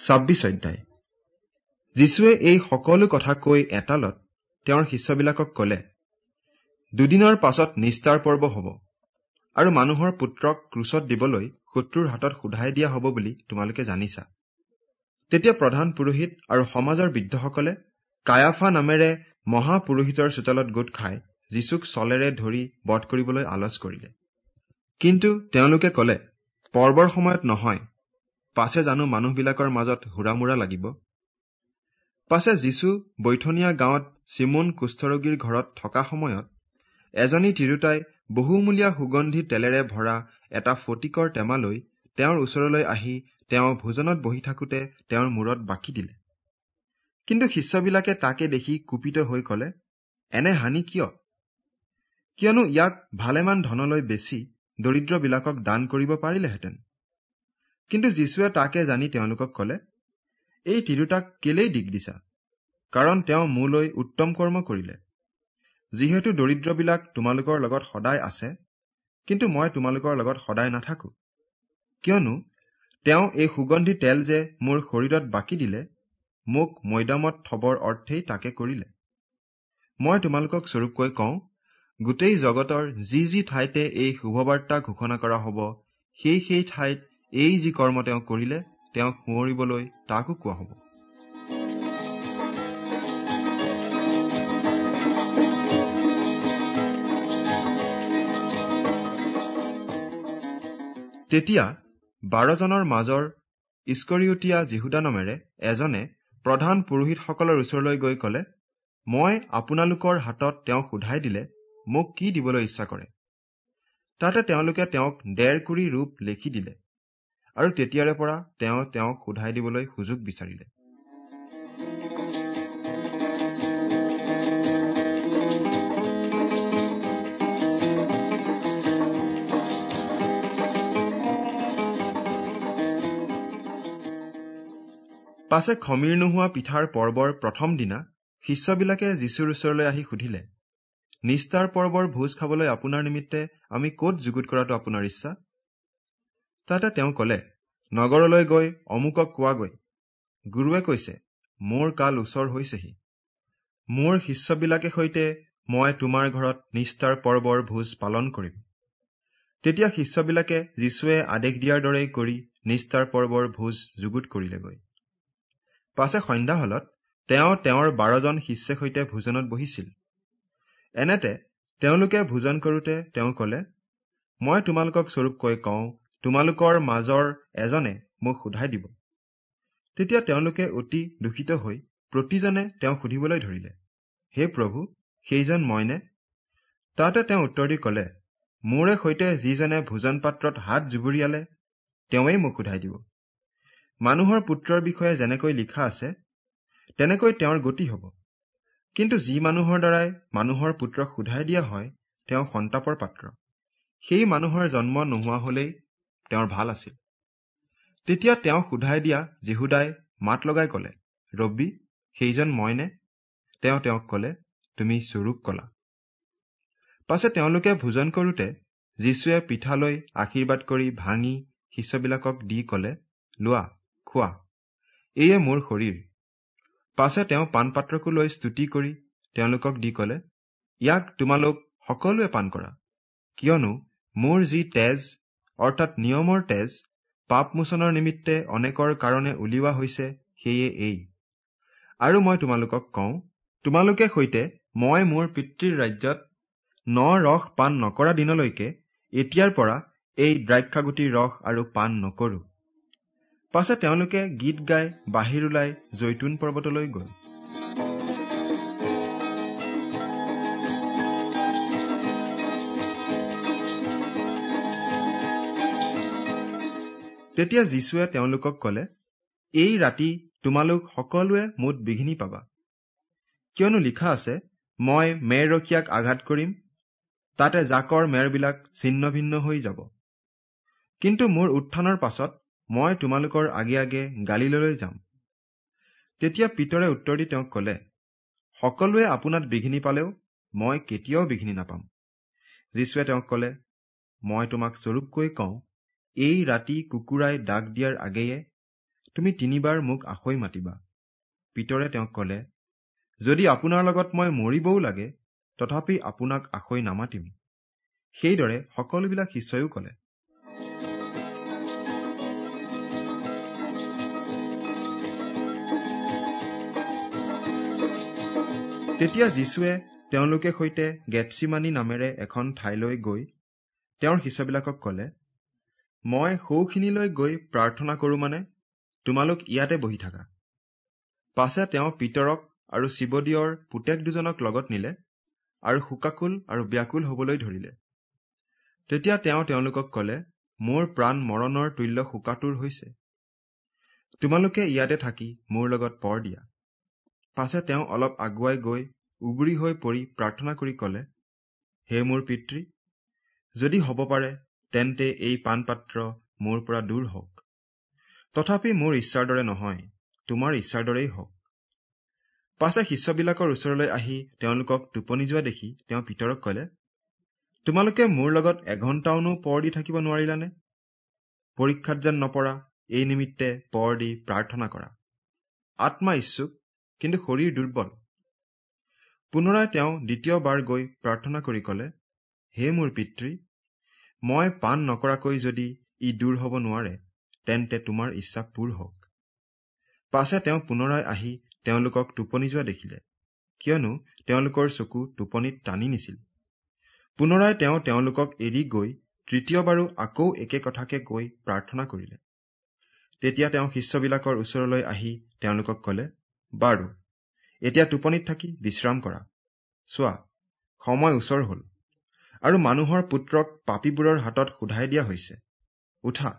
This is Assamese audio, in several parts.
ছাব্বিছ অধ্যায়। যীশুৱে এই সকলো কথা কৈ এটালত তেওঁৰ শিষ্যবিলাকক কলে দুদিনৰ পাছত নিষ্ঠাৰ পৰ্ব হব আৰু মানুহৰ পুত্ৰক ক্ৰুচত দিবলৈ শত্ৰুৰ হাতত সোধাই দিয়া হব বুলি তোমালোকে জানিছা। তেতিয়া প্ৰধান পুৰোহিত আৰু সমাজৰ বৃদ্ধসকলে কায়াফা নামেৰে মহাপুৰোহিতৰ চোতালত গোট খাই যীচুক চলেৰে ধৰি বধ কৰিবলৈ আলোচ কৰিলে। কিন্তু তেওঁলোকে কলে পৰ্বৰ সময়ত নহয় পাছে জানো মানুহবিলাকৰ মাজত হুৰামোৰা লাগিব? পাছে যীচু বৈঠনীয়া গাঁৱত চিমোন কুষ্ঠৰোগীৰ ঘৰত থকা সময়ত এজনী তিৰোতাই বহুমূলীয়া সুগন্ধি তেলেৰে ভৰা এটা ফটিকৰ টেমা লৈ তেওঁৰ ওচৰলৈ আহি তেওঁ ভোজনত বহি থাকোতে তেওঁৰ মূৰত বাকি দিলে। কিন্তু শিষ্যবিলাকে তাকে দেখি কুপিত হৈ কলে এনে হানি কিয়? কিয়নো ইয়াক ভালেমান ধনলৈ বেছি দৰিদ্ৰবিলাকক দান কৰিব পাৰিলেহেঁতেন। কিন্তু যীশুৱে তাকে জানি তেওঁলোকক কলে এই তিৰোতাক কেলেই দিগ দিছা? কাৰণ তেওঁ মোলৈ উত্তম কৰ্ম কৰিলে। যিহেতু দৰিদ্ৰবিলাক তোমালোকৰ লগত সদায় আছে কিন্তু মই তোমালোকৰ লগত সদায় নাথাকো। কিয়নো তেওঁ এই সুগন্ধি তেল যে মোৰ শৰীৰত বাকি দিলে মোক মৈদামত থবৰ অৰ্থেই তাকে কৰিলে। মই তোমালোকক স্বৰূপকৈ কওঁ গোটেই জগতৰ যি যি ঠাইতে এই শুভবাৰ্তা ঘোষণা কৰা হব সেই সেই ঠাইত এই যি কৰ্ম তেওঁ কৰিলে তেওঁক সোঁৱৰিবলৈ তাকো কোৱা হব। তেতিয়া বাৰজনৰ মাজৰ ইস্কৰিয়তীয়া যীহুদা নামেৰে এজনে প্ৰধান পুৰোহিতসকলৰ ওচৰলৈ গৈ কলে মই আপোনালোকৰ হাতত তেওঁক সোধাই দিলে মোক কি দিবলৈ ইচ্ছা কৰে? তাতে তেওঁলোকে তেওঁক ডেৰ কুৰি ৰূপ লিখি দিলে। আৰু তেতিয়াৰে পৰা তেওঁ তেওঁক সোধাই দিবলৈ সুযোগ বিচাৰিলে। পাছে খমিৰ নোহোৱা পিঠাৰ পৰ্বৰ প্ৰথম দিনা শিষ্যবিলাকে যীশুৰ ওচৰলৈ আহি সুধিলে নিষ্ঠাৰ পৰ্বৰ ভোজ খাবলৈ আপোনাৰ নিমিত্তে আমি কত যুগুত কৰাটো আপোনাৰ ইচ্ছা? তাতে তেওঁ কলে নগৰলৈ গৈ অমুকক কোৱাগৈ। গুৰুৱে কৈছে মোৰ কাল ওচৰ হৈছেহি। মোৰ শিষ্যবিলাকে সৈতে মই তোমাৰ ঘৰত নিষ্ঠাৰ পৰ্বৰ ভোজ পালন কৰিম। তেতিয়া শিষ্যবিলাকে যীশুৱে আদেশ দিয়াৰ দৰেই কৰি নিষ্ঠাৰ পৰ্বৰ ভোজ যুগুত কৰিলেগৈ। পাছে সন্ধ্যা হলত তেওঁ তেওঁৰ বাৰজন শিষ্যৰ সৈতে ভোজনত বহিছিল। এনেতে তেওঁলোকে ভোজন কৰোতে তেওঁ কলে মই তোমালোকক স্বৰূপকৈ কওঁ তোমালোকৰ মাজৰ এজনে মোক সোধাই দিব। তেতিয়া তেওঁলোকে অতি দূষিত হৈ প্ৰতিজনে তেওঁক সুধিবলৈ ধৰিলে হে প্ৰভু সেইজন মইনে? তাতে তেওঁ উত্তৰ দি কলে মোৰে সৈতে যিজনে ভোজন পাত্ৰত হাত জুবুৰিয়ালে তেওঁৱেই মোক সোধাই দিব। মানুহৰ পুত্ৰৰ বিষয়ে যেনেকৈ লিখা আছে তেনেকৈ তেওঁৰ গতি হব। কিন্তু যি মানুহৰ দ্বাৰাই মানুহৰ পুত্ৰক সোধাই দিয়া হয় তেওঁ সন্তাপৰ পাত্ৰ। সেই মানুহৰ জন্ম নোহোৱা হলেই তেওঁৰ ভাল আছিল। তেতিয়া তেওঁ সোধাই দিয়া যীহুদাই মাত লগাই কলে ৰব্বি সেইজন মইনে? তেওঁ তেওঁক কলে তুমি স্বৰূপ কলা। পাছে তেওঁলোকে ভোজন কৰোতে যীশুৱে পিঠালৈ আশীৰ্বাদ কৰি ভাঙি শিষ্যবিলাকক দি কলে লোৱা খোৱা এয়ে মোৰ শৰীৰ। পাছে তেওঁ পাণপাত্ৰকো লৈ স্তুতি কৰি তেওঁলোকক দি কলে ইয়াক তোমালোক সকলোৱে পাণ কৰা। কিয়নো মোৰ যি তেজ অৰ্থাৎ নিয়মৰ তেজ পাপমোচনৰ নিমিত্তে অনেকৰ কাৰণে উলিওৱা হৈছে সেয়ে এই। আৰু মই তোমালোকক কওঁ তোমালোকে সৈতে মই মোৰ পিতৃৰ ৰাজ্যত ন ৰস পাণ নকৰা দিনলৈকে এতিয়াৰ পৰা এই দ্ৰাক্ষাগুটিৰ ৰস আৰু পাণ নকৰো। পাছে তেওঁলোকে গীত গাই বাহিৰ ওলাই জৈতুন পৰ্বতলৈ গল। তেতিয়া যীশুৱে তেওঁলোকক কলে এই ৰাতি তোমালোক সকলোৱে মুঠ বিঘিনি পাবা। কিয়নো লিখা আছে মই মেৰৰখীয়াক আঘাত কৰিম তাতে জাকৰ মেৰবিলাক ছিন্ন ভিন্ন হৈ যাব। কিন্তু মোৰ উত্থানৰ পাছত মই তোমালোকৰ আগে আগে গালিললৈ যাম। তেতিয়া পিতৰে উত্তৰ দি তেওঁক কলে সকলোৱে আপোনাত বিঘিনি পালেও মই কেতিয়াও বিঘিনি নাপাম। যীশুৱে তেওঁক কলে মই তোমাক স্বৰূপকৈ কওঁ এই ৰাতি কুকুৰাই দাগ দিয়াৰ আগেয়ে তুমি তিনিবাৰ মোক আসৈ মাতিবা। পিতৰে তেওঁক কলে যদি আপোনাৰ লগত মই মৰিবও লাগে তথাপি আপোনাক আসৈ নামাতিম। সেইদৰে সকলোবিলাক শিষ্যয়ো কলে। তেতিয়া যীশুৱে তেওঁলোকে সৈতে গেটছিমানি নামেৰে এখন ঠাইলৈ গৈ তেওঁৰ শিষ্যবিলাকক কলে মই সৌখিনিলৈ গৈ প্ৰাৰ্থনা কৰো মানে তোমালোক ইয়াতে বহি থাকা। পাছে তেওঁ পিতৰক আৰু শিৱদীয়ৰ পুতেক দুজনক লগত নিলে আৰু শোকাকুল আৰু ব্যাকুল হবলৈ ধৰিলে। তেতিয়া তেওঁ তেওঁলোকক কলে মোৰ প্ৰাণ মৰণৰ তুল্য শোকাতুৰ হৈছে। তোমালোকে ইয়াতে থাকি মোৰ লগত পৰ দিয়া। পাছে তেওঁ অলপ আগুৱাই গৈ উগুৰি হৈ পৰি প্ৰাৰ্থনা কৰি কলে হে মোৰ পিতৃ যদি হ'ব পাৰে তেন্তে এই পাণপাত্ৰ মোৰ পৰা দূৰ হওক। তথাপি মোৰ ইচ্ছাৰ দৰে নহয় তোমাৰ ইচ্ছাৰ দৰেই হওক। পাছে শিষ্যবিলাকৰ ওচৰলৈ আহি তেওঁলোকক টোপনি যোৱা দেখি তেওঁ পিতৰক কলে তোমালোকে মোৰ লগত এঘণ্টাওনো পৰ দি থাকিব নোৱাৰিলানে? পৰীক্ষাত যেন নপৰা এই নিমিত্তে পৰ দি প্ৰাৰ্থনা কৰা। আত্মা ইচ্ছুক কিন্তু শৰীৰ দুৰ্বল। পুনৰাই তেওঁ দ্বিতীয়বাৰ গৈ প্ৰাৰ্থনা কৰি কলে হে মোৰ পিতৃ মই পাণ নকৰাকৈ যদি ই দূৰ হব নোৱাৰে তেন্তে তোমাৰ ইচ্ছা পূৰ হওক। পাছে তেওঁ পুনৰাই আহি তেওঁলোকক টোপনি যোৱা দেখিলে। কিয়নো তেওঁলোকৰ চকু টোপনিত টানি নিছিল। পুনৰাই তেওঁ তেওঁলোকক এৰি গৈ তৃতীয়বাৰো আকৌ একে কথাকে কৈ প্ৰাৰ্থনা কৰিলে। তেতিয়া তেওঁ শিষ্যবিলাকৰ ওচৰলৈ আহি তেওঁলোকক কলে বাৰু এতিয়া টোপনিত থাকি বিশ্ৰাম কৰা। চোৱা সময় ওচৰ হল। আৰু মানুহৰ পুত্ৰক পাপীবোৰৰ হাতত সোধাই দিয়া হৈছে। উঠা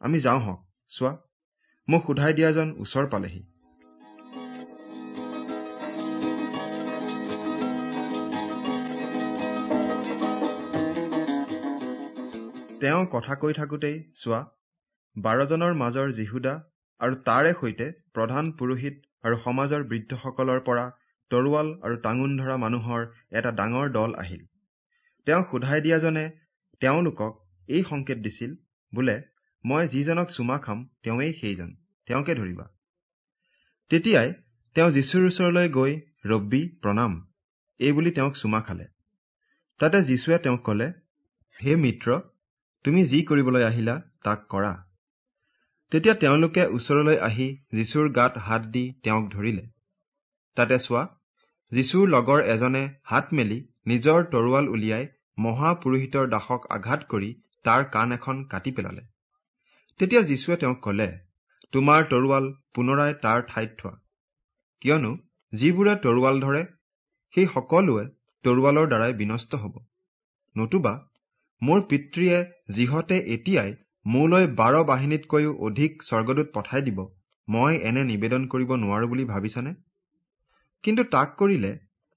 আমি যাওঁ হওক চোৱা মোক সোধাই দিয়াজন ওচৰ পালেহি। তেওঁ কথা কৈ থাকোতেই চোৱা বাৰজনৰ মাজৰ যীহুদা আৰু তাৰে সৈতে প্ৰধান পুৰোহিত আৰু সমাজৰ বৃদ্ধসকলৰ পৰা তৰোৱাল আৰু টাঙোন ধৰা মানুহৰ এটা ডাঙৰ দল আহিল। তেওঁ সোধাই দিয়াজনে তেওঁলোকক এই সংকেত দিছিল বোলে মই যিজনক চুমা খাম তেওঁৱেই সেইজন তেওঁকে ধৰিবা। তেতিয়াই তেওঁ যীশুৰ ওচৰলৈ গৈ ৰব্বী প্ৰণাম। এইবুলি তেওঁক চুমা খালে। তাতে যীশুৱে তেওঁক কলে হে মিত্ৰ তুমি যি কৰিবলৈ আহিলা তাক কৰা। তেতিয়া তেওঁলোকে ওচৰলৈ আহি যীশুৰ গাত হাত দি তেওঁক ধৰিলে। তাতে চোৱা যীশুৰ লগৰ এজনে হাত মেলি নিজৰ তৰোৱাল উলিয়াই মহাপুৰোহিতৰ দাসক আঘাত কৰি তাৰ কাণ এখন কাটি পেলালে। তেতিয়া যীশুৱে তেওঁক কলে তোমাৰ তৰোৱাল পুনৰাই তাৰ ঠাইত থোৱা। কিয়নো যিবোৰে তৰোৱাল ধৰে সেই সকলোৱে তৰোৱালৰ দ্বাৰাই বিনষ্ট হব। নতুবা মোৰ পিতৃয়ে যিহতে এতিয়াই মোলৈ বাৰ বাহিনীতকৈও অধিক স্বৰ্গদূত পঠাই দিব মই এনে নিবেদন কৰিব নোৱাৰো বুলি ভাবিছানে? কিন্তু তাক কৰিলে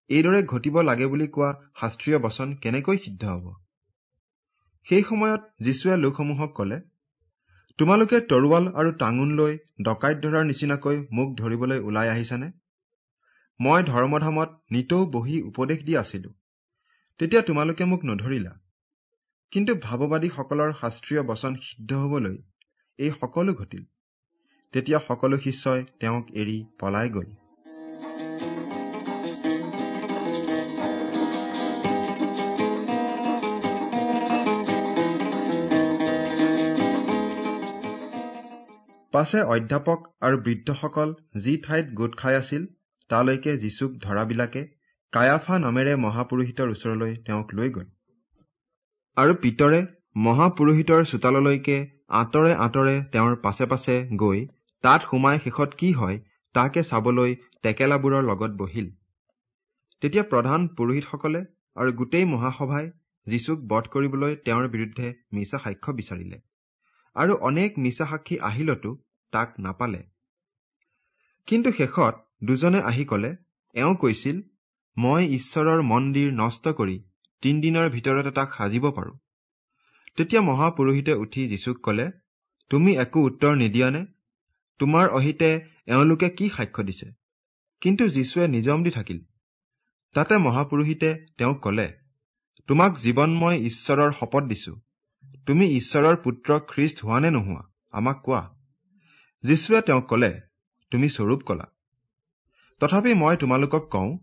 এইদৰে ঘটিব লাগে বুলি কোৱা শাস্ত্ৰীয় বচন কেনেকৈ সিদ্ধ হব? সেই সময়ত যীশুৱে লোকসমূহক কলে তোমালোকে তৰোৱাল আৰু টাঙোন লৈ ডকাইত ধৰাৰ নিচিনাকৈ মোক ধৰিবলৈ ওলাই আহিছানে? মই ধৰ্মধামত নিতৌ বহি উপদেশ দি আছিলো। তেতিয়া তোমালোকে মোক নধৰিলা। কিন্তু ভাৱবাদীসকলৰ শাস্ত্ৰীয় বচন সিদ্ধ হবলৈ এই সকলো ঘটিল। তেতিয়া সকলো শিষ্যই তেওঁক এৰি পলাই গল। পাছে অধ্যাপক আৰু বৃদ্ধসকল যি ঠাইত গোট খাই আছিল তালৈকে যীচুক ধৰাবিলাকে কায়াফা নামেৰে মহাপুৰোহিতৰ ওচৰলৈ তেওঁক লৈ গল। আৰু পিতৰে মহাপুৰোহিতৰ চোতাললৈকে আঁতৰে আঁতৰে তেওঁৰ পাছে পাছে গৈ তাত সোমাই শেষত কি হয় তাকে চাবলৈ টেকেলাবোৰৰ লগত বহিল। তেতিয়া প্ৰধান পুৰোহিতসকলে আৰু গোটেই মহাসভাই যীচুক বধ কৰিবলৈ তেওঁৰ বিৰুদ্ধে মিছা সাক্ষ্য বিচাৰিলে। আৰু অনেক মিছা সাক্ষী আহিলতো তাক নাপালে। কিন্তু শেষত দুজনে আহি কলে এওঁ কৈছিল মই ঈশ্বৰৰ মন্দিৰ নষ্ট কৰি তিনিদিনৰ ভিতৰতে তাক সাজিব পাৰো। তেতিয়া মহাপুৰোহিতে উঠি যীচুক কলে তুমি একো উত্তৰ নিদিয়ানে? তোমাৰ অহিতে এওঁলোকে কি সাক্ষ্য দিছে? কিন্তু যীশুৱে নিজম দি থাকিল। তাতে মহাপুৰোহিতে তেওঁক কলে তোমাক জীৱনময় ঈশ্বৰৰ শপত দিছো। তুমি ঈশ্বৰৰ পুত্ৰ খ্ৰীষ্ট হোৱা নে নোহোৱা? আমাক কোৱা। যীশুৱে তেওঁক কলে তুমি স্বৰূপ কলা। তথাপি মই তোমালোকক কওঁ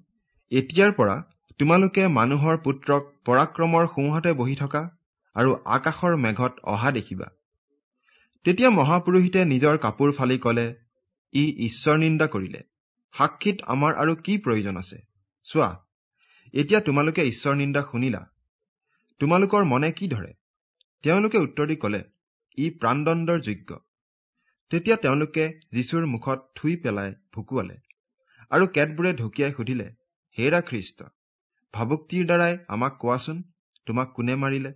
এতিয়াৰ পৰা তোমালোকে মানুহৰ পুত্ৰক পৰাক্ৰমৰ সোঁহাতে বহি থকা আৰু আকাশৰ মেঘত অহা দেখিবা। তেতিয়া মহাপুৰোহিতে নিজৰ কাপোৰ ফালি কলে ই ঈশ্বৰ নিন্দা কৰিলে। সাক্ষীত আমাৰ আৰু কি প্ৰয়োজন আছে? চোৱা এতিয়া তোমালোকে ঈশ্বৰ নিন্দা শুনিলা। তোমালোকৰ মনে কি ধৰে? তেওঁলোকে উত্তৰ দি কলে ই প্ৰাণদণ্ডৰ যোগ্য। তেতিয়া তেওঁলোকে যীশুৰ মুখত থুই পেলাই ভুকুৱালে আৰু কেতবোৰে ঢকিয়াই সুধিলে হেৰা খ্ৰীষ্ট ভাবুক্তিৰ দ্বাৰাই আমাক কোৱাচোন তোমাক কোনে মাৰিলে?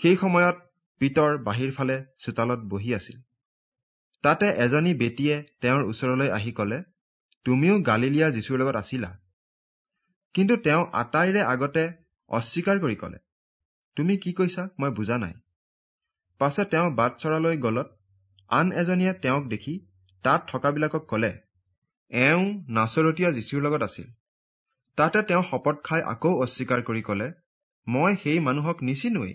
সেই সময়ত পিতৰ বাহিৰ ফালে চোতালত বহি আছিল। তাতে এজনী বেটীয়ে তেওঁৰ ওচৰলৈ আহি কলে তুমিও গালিলীয়া যীশুৰ লগত আছিলা কিন্তু তেওঁ আটাইৰে আগতে অস্বীকাৰ কৰি কলে তুমি কি কৈছা? মই বুজা নাই। পাছে তেওঁ বাট চৰালৈ গলত আন এজনীয়ে তেওঁক দেখি তাত থকাবিলাকক কলে এওঁ নাচৰতীয়া যীশুৰ লগত আছিল। তাতে তেওঁ শপত খাই আকৌ অস্বীকাৰ কৰি কলে মই সেই মানুহক নিচিনোৱেই।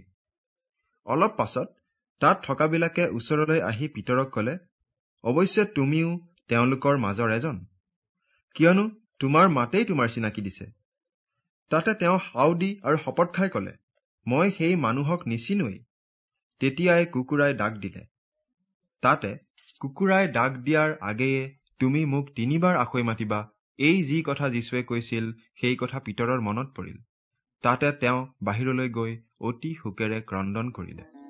অলপ পাছত তাত থকাবিলাকে ওচৰলৈ আহি পিতৰক কলে অৱশ্যে তুমিও তেওঁলোকৰ মাজৰ এজন। কিয়নো তোমাৰ মাতেই তোমাৰ চিনাকি দিছে। তাতে তেওঁ হাও দি আৰু শপত খাই কলে মই সেই মানুহক নিচিনোৱেই। তেতিয়াই কুকুৰাই ডাক দিলে। তাতে কুকুৰাই ডাক দিয়াৰ আগেয়ে তুমি মোক তিনিবাৰ আখৈ মাতিবা এই যি কথা যীশুৱে কৈছিল সেই কথা পিতৰৰ মনত পৰিল। তাতে তেওঁ বাহিৰলৈ গৈ অতি শোকেৰে ক্ৰদন কৰিলে।